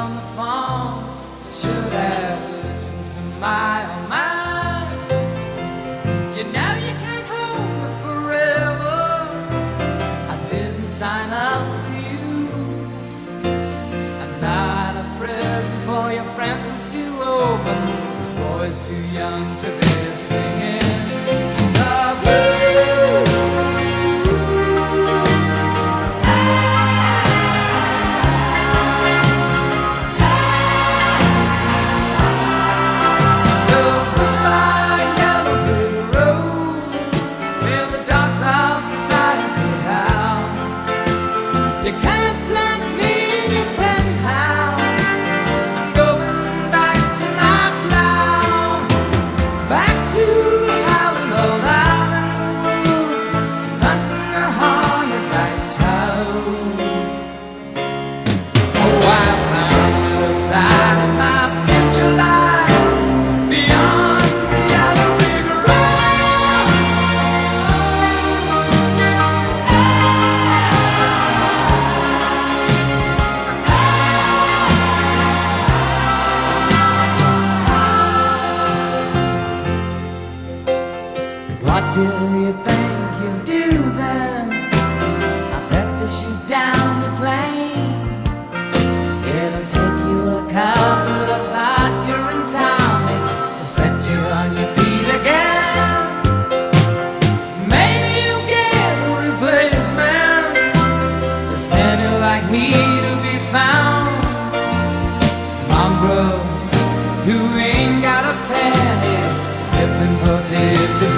on the phone. I should have listened to my own mind. You know you can't hold me forever. I didn't sign up for you. I'm not a present for your friends to open. This boy's too young to be singing What do you think you'll do then? I bet they shoot down the plane. It'll take you a couple of hot urine tonics to set you on your feet again. Maybe you'll get a replacement. There's plenty like me to be found. Mongrels who ain't got a penny, sniffing for tippy